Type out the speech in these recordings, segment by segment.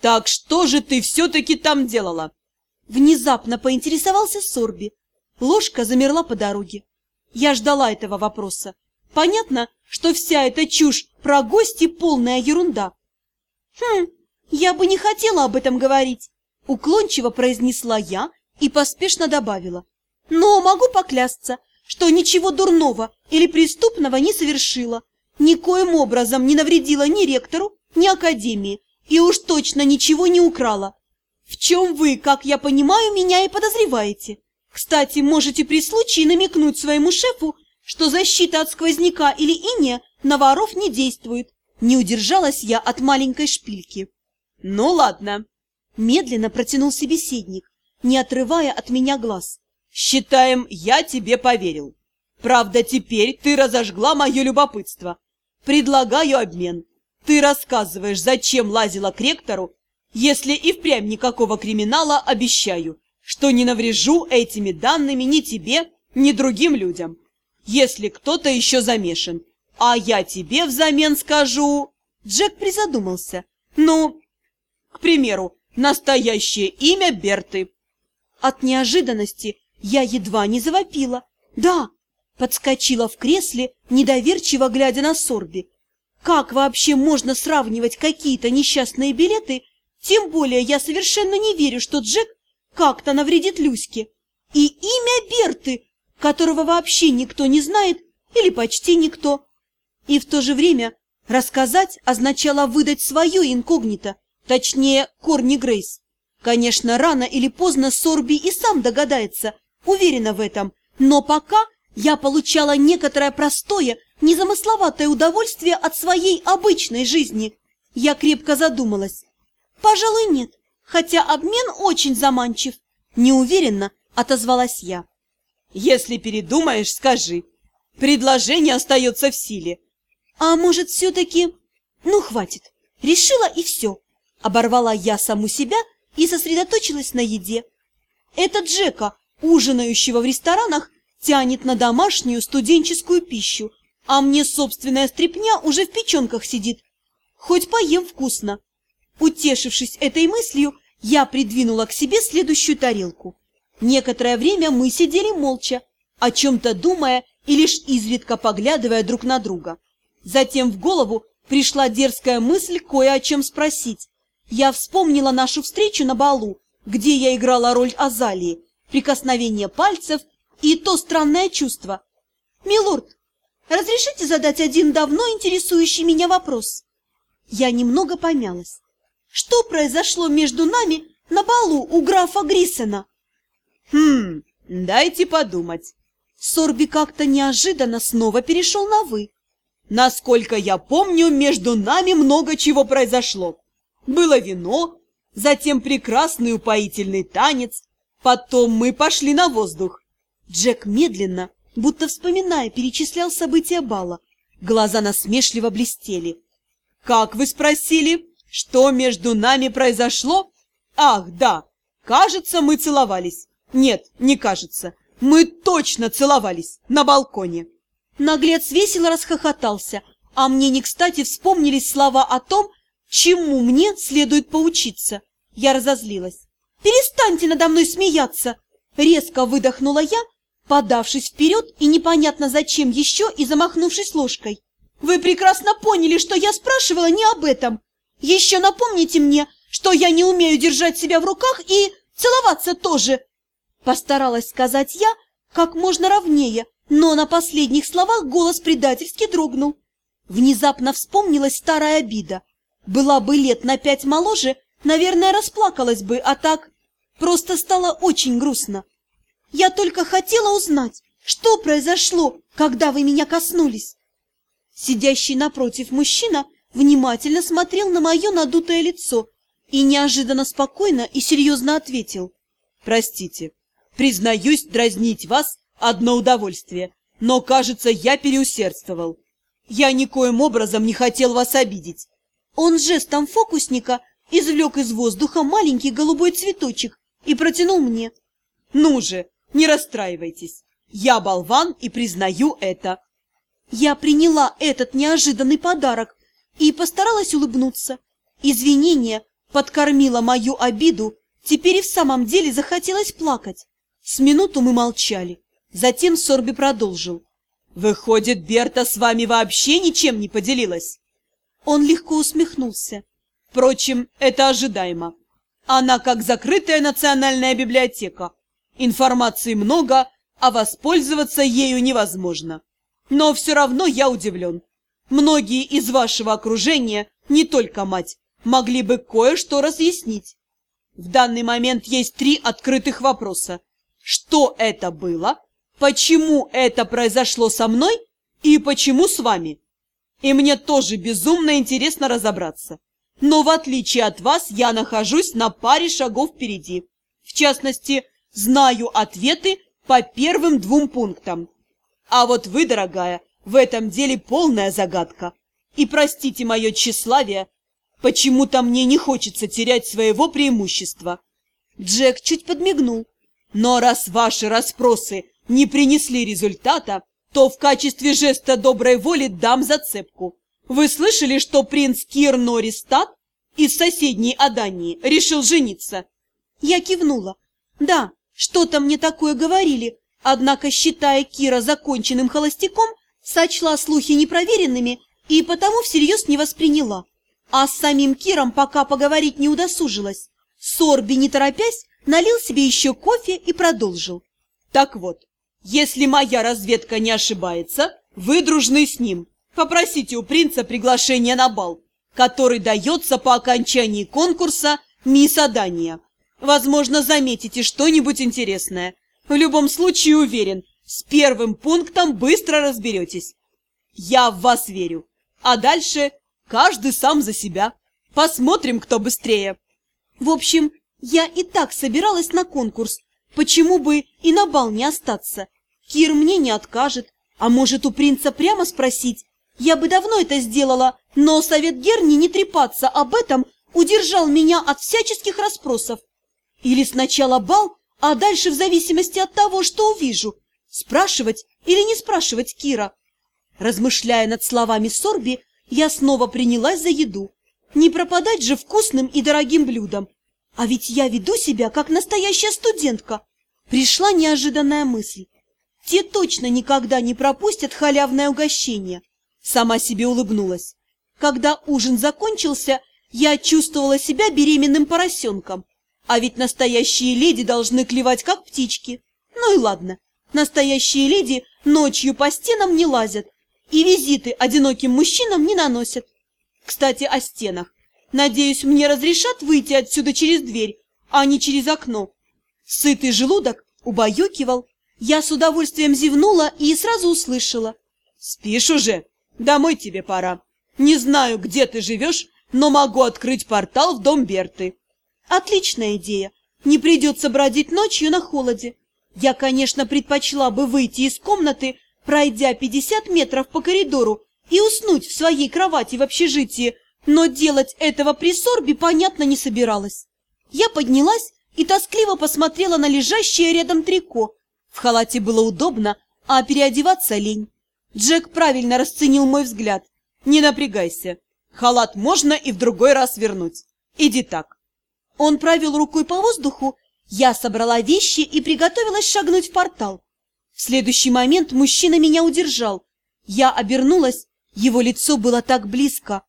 Так что же ты все-таки там делала? Внезапно поинтересовался Сорби. Ложка замерла по дороге. Я ждала этого вопроса. Понятно, что вся эта чушь про гости полная ерунда. Хм, я бы не хотела об этом говорить, уклончиво произнесла я и поспешно добавила. Но могу поклясться, что ничего дурного или преступного не совершила, никоим образом не навредила ни ректору, ни академии, и уж точно ничего не украла. В чем вы, как я понимаю, меня и подозреваете. Кстати, можете при случае намекнуть своему шефу, что защита от сквозняка или иния на воров не действует. Не удержалась я от маленькой шпильки. Ну ладно, медленно протянул собеседник, не отрывая от меня глаз. Считаем, я тебе поверил. Правда, теперь ты разожгла мое любопытство. Предлагаю обмен. Ты рассказываешь, зачем лазила к ректору. Если и впрямь никакого криминала, обещаю, что не наврежу этими данными ни тебе, ни другим людям. Если кто-то еще замешан. А я тебе взамен скажу... Джек призадумался. Ну, к примеру, настоящее имя Берты. От неожиданности я едва не завопила. Да, подскочила в кресле, недоверчиво глядя на Сорби. Как вообще можно сравнивать какие-то несчастные билеты? Тем более я совершенно не верю, что Джек как-то навредит Люське. И имя Берты, которого вообще никто не знает или почти никто. И в то же время рассказать означало выдать свое инкогнито, точнее, Корни Грейс. Конечно, рано или поздно Сорби и сам догадается, уверена в этом, но пока я получала некоторое простое, незамысловатое удовольствие от своей обычной жизни. Я крепко задумалась. Пожалуй, нет, хотя обмен очень заманчив. Неуверенно отозвалась я. Если передумаешь, скажи. Предложение остается в силе. А может, все-таки... Ну, хватит. Решила и все. Оборвала я саму себя и сосредоточилась на еде. Это Джека, ужинающего в ресторанах, тянет на домашнюю студенческую пищу, а мне собственная стряпня уже в печенках сидит. Хоть поем вкусно. Утешившись этой мыслью, я придвинула к себе следующую тарелку. Некоторое время мы сидели молча, о чем-то думая и лишь изредка поглядывая друг на друга. Затем в голову пришла дерзкая мысль кое о чем спросить. Я вспомнила нашу встречу на балу, где я играла роль Азалии, прикосновение пальцев и то странное чувство. «Милорд, разрешите задать один давно интересующий меня вопрос?» Я немного помялась. «Что произошло между нами на балу у графа Гриссена?» «Хм, дайте подумать». Сорби как-то неожиданно снова перешел на «вы». «Насколько я помню, между нами много чего произошло. Было вино, затем прекрасный упоительный танец, потом мы пошли на воздух. Джек медленно, будто вспоминая, перечислял события бала. Глаза насмешливо блестели. «Как вы спросили, что между нами произошло? Ах, да, кажется, мы целовались. Нет, не кажется, мы точно целовались на балконе». Наглец весело расхохотался, а мне не кстати вспомнились слова о том, чему мне следует поучиться. Я разозлилась. «Перестаньте надо мной смеяться!» Резко выдохнула я, подавшись вперед и непонятно зачем еще и замахнувшись ложкой. «Вы прекрасно поняли, что я спрашивала не об этом. Еще напомните мне, что я не умею держать себя в руках и целоваться тоже!» Постаралась сказать я как можно ровнее, но на последних словах голос предательски дрогнул. Внезапно вспомнилась старая обида. Была бы лет на пять моложе, наверное, расплакалась бы, а так просто стало очень грустно. Я только хотела узнать, что произошло, когда вы меня коснулись. Сидящий напротив мужчина внимательно смотрел на мое надутое лицо и неожиданно спокойно и серьезно ответил. «Простите, признаюсь, дразнить вас – одно удовольствие, но, кажется, я переусердствовал. Я никоим образом не хотел вас обидеть». Он жестом фокусника извлек из воздуха маленький голубой цветочек и протянул мне. «Ну же, не расстраивайтесь. Я болван и признаю это. Я приняла этот неожиданный подарок и постаралась улыбнуться. Извинения подкормила мою обиду, теперь и в самом деле захотелось плакать. С минуту мы молчали. Затем Сорби продолжил. «Выходит, Берта с вами вообще ничем не поделилась?» Он легко усмехнулся. «Впрочем, это ожидаемо. Она как закрытая национальная библиотека. Информации много, а воспользоваться ею невозможно. Но все равно я удивлен. Многие из вашего окружения, не только мать, могли бы кое-что разъяснить. В данный момент есть три открытых вопроса. Что это было? Почему это произошло со мной? И почему с вами? И мне тоже безумно интересно разобраться. Но в отличие от вас, я нахожусь на паре шагов впереди. В частности, знаю ответы по первым двум пунктам. А вот вы, дорогая, в этом деле полная загадка. И простите мое тщеславие, почему-то мне не хочется терять своего преимущества. Джек чуть подмигнул. Но раз ваши расспросы не принесли результата, то в качестве жеста доброй воли дам зацепку. Вы слышали, что принц Кир Нористат из соседней Адании решил жениться? Я кивнула. Да, что-то мне такое говорили, однако, считая Кира законченным холостяком, сочла слухи непроверенными и потому всерьез не восприняла. А с самим Киром пока поговорить не удосужилась. Сорби, не торопясь, налил себе еще кофе и продолжил. Так вот, если моя разведка не ошибается, вы дружны с ним. Попросите у принца приглашение на бал, который дается по окончании конкурса «Мисс Адания». Возможно, заметите что-нибудь интересное. В любом случае уверен, с первым пунктом быстро разберетесь. Я в вас верю. А дальше каждый сам за себя. Посмотрим, кто быстрее. В общем, я и так собиралась на конкурс. Почему бы и на бал не остаться? Кир мне не откажет. А может, у принца прямо спросить? Я бы давно это сделала, но совет Герни не трепаться об этом удержал меня от всяческих расспросов. Или сначала бал, а дальше в зависимости от того, что увижу. Спрашивать или не спрашивать Кира? Размышляя над словами Сорби, я снова принялась за еду. Не пропадать же вкусным и дорогим блюдом. А ведь я веду себя, как настоящая студентка. Пришла неожиданная мысль. Те точно никогда не пропустят халявное угощение. Сама себе улыбнулась. Когда ужин закончился, я чувствовала себя беременным поросенком. А ведь настоящие леди должны клевать, как птички. Ну и ладно, настоящие леди ночью по стенам не лазят и визиты одиноким мужчинам не наносят. Кстати, о стенах. Надеюсь, мне разрешат выйти отсюда через дверь, а не через окно. Сытый желудок убаюкивал. Я с удовольствием зевнула и сразу услышала. «Спишь уже?» Домой тебе пора. Не знаю, где ты живешь, но могу открыть портал в дом Берты. Отличная идея. Не придется бродить ночью на холоде. Я, конечно, предпочла бы выйти из комнаты, пройдя 50 метров по коридору и уснуть в своей кровати в общежитии, но делать этого при сорбе, понятно, не собиралась. Я поднялась и тоскливо посмотрела на лежащее рядом трико. В халате было удобно, а переодеваться лень. Джек правильно расценил мой взгляд. Не напрягайся. Халат можно и в другой раз вернуть. Иди так. Он провел рукой по воздуху. Я собрала вещи и приготовилась шагнуть в портал. В следующий момент мужчина меня удержал. Я обернулась, его лицо было так близко.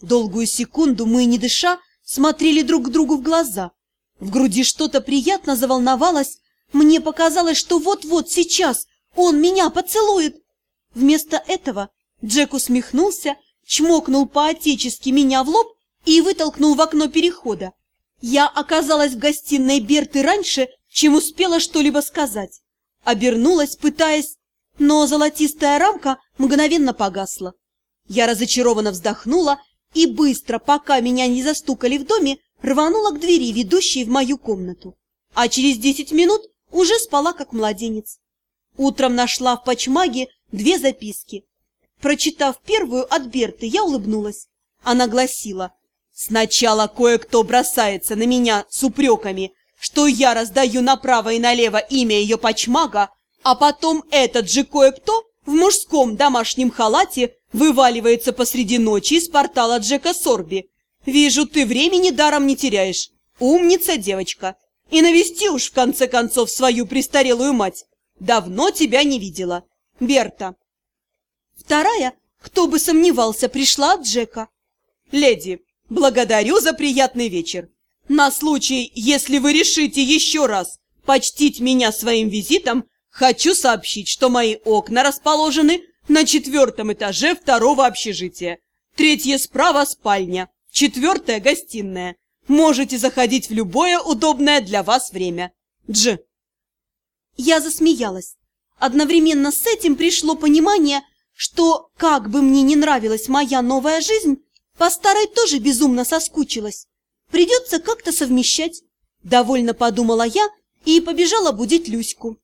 Долгую секунду мы, не дыша, смотрели друг к другу в глаза. В груди что-то приятно заволновалось. Мне показалось, что вот-вот сейчас он меня поцелует. Вместо этого Джек усмехнулся, чмокнул по-отечески меня в лоб и вытолкнул в окно перехода. Я оказалась в гостиной Берты раньше, чем успела что-либо сказать. Обернулась, пытаясь, но золотистая рамка мгновенно погасла. Я разочарованно вздохнула и быстро, пока меня не застукали в доме, рванула к двери, ведущей в мою комнату. А через десять минут уже спала, как младенец. Утром нашла в почмаге две записки. Прочитав первую от Берты, я улыбнулась. Она гласила, «Сначала кое-кто бросается на меня с упреками, что я раздаю направо и налево имя ее почмага, а потом этот же кое-кто в мужском домашнем халате вываливается посреди ночи из портала Джека Сорби. Вижу, ты времени даром не теряешь. Умница девочка. И навести уж в конце концов свою престарелую мать. Давно тебя не видела. Берта. Вторая, кто бы сомневался, пришла от Джека. Леди, благодарю за приятный вечер. На случай, если вы решите еще раз почтить меня своим визитом, хочу сообщить, что мои окна расположены на четвертом этаже второго общежития. Третье справа спальня, четвертая гостиная. Можете заходить в любое удобное для вас время. Дж. Я засмеялась. Одновременно с этим пришло понимание, что, как бы мне не нравилась моя новая жизнь, по старой тоже безумно соскучилась. Придется как-то совмещать. Довольно подумала я и побежала будить Люську.